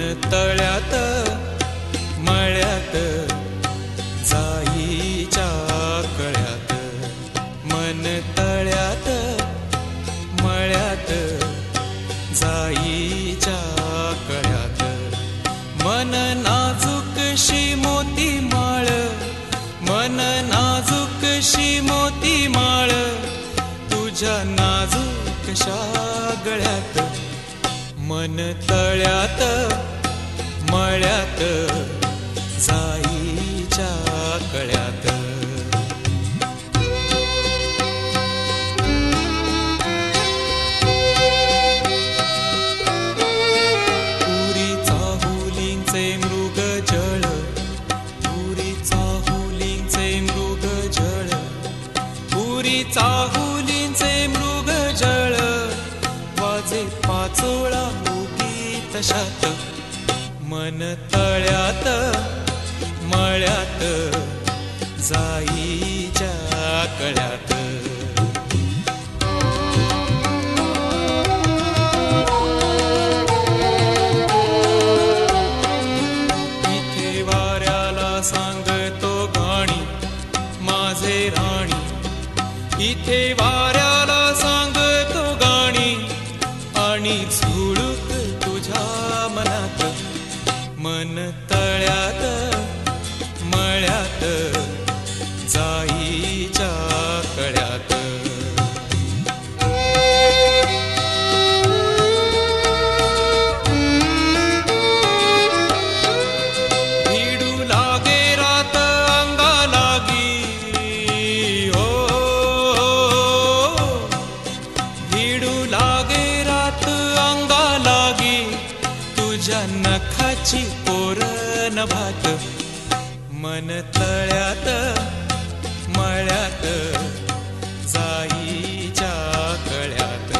मन तळ्यात मळ्यात जाईच्या कळ्यात. मन तळ्यात मळ्यात जाईच्या कळ्यात. मन नाजूकशी मोती माळ मन नाजूकशी मोती माळ तुझ्या नाजूकशा गळ्यात मन तळ्यात मळ्यात जाईच्या कळ्यात. पुरी चाहुलींचे मृग जळ पुरी चाहुलींचे मृग जळ पुरी चाहुलींचे उगी मन तळ्यात मळ्यात जाईच्या कळ्यात. इथे वाऱ्याला सांगतो गाणी माझे राणी. इथे वाऱ्या झुळूक तुझ्या मनात मन तळ्यात मळ्यात जाईच्या कळ्यात. भिडू लागे नखाची पोरण भात मन तळ्यात मळ्यात जाईच्या कळ्यात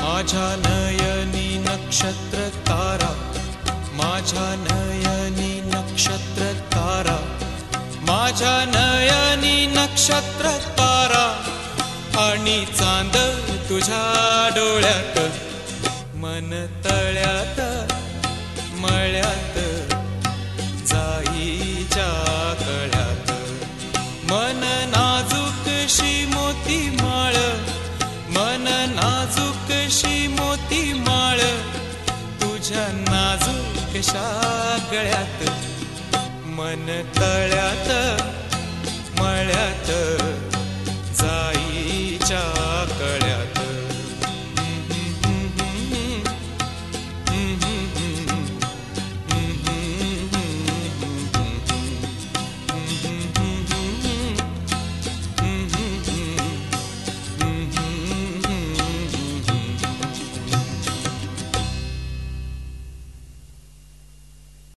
माझ्या नयनी नक्षत्र तारा माझ्या नयनी नक्षत्र तारा माझ्या नय नक्षत्र तारा आणि चांद तुझ्या डोळ्यात. मन तळ्यात मळ्यात जाईच्या कळ्यात मन नाजूकशी मोती माळ मन नाजूकशी मोती माळ तुझ्या नाजूकशा गळ्यात मन तळ्यात